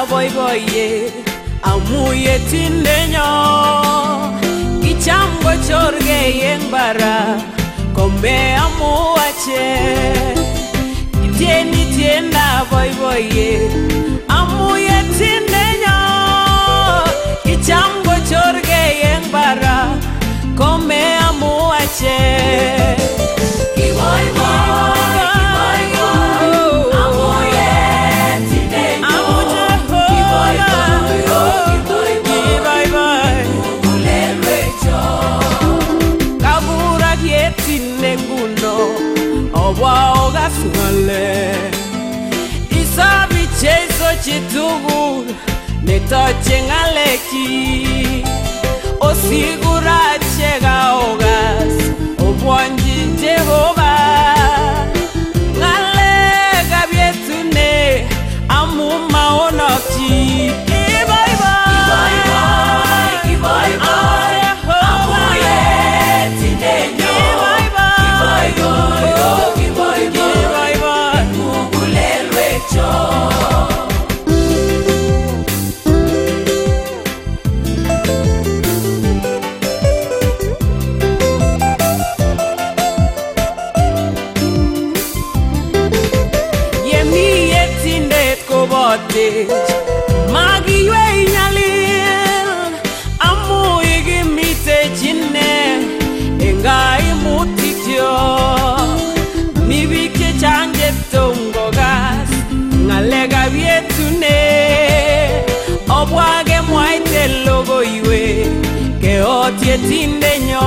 aboiboye amuyetindetnyo kicham kochorgei eng bara. Kome amuwache itieni tienda boiboye amuyetindetnyo kicham kochorgei eng bara. Kome amuwache male isa michezo chitugulu nitochengaleki getinde nyo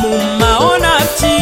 mumaona ti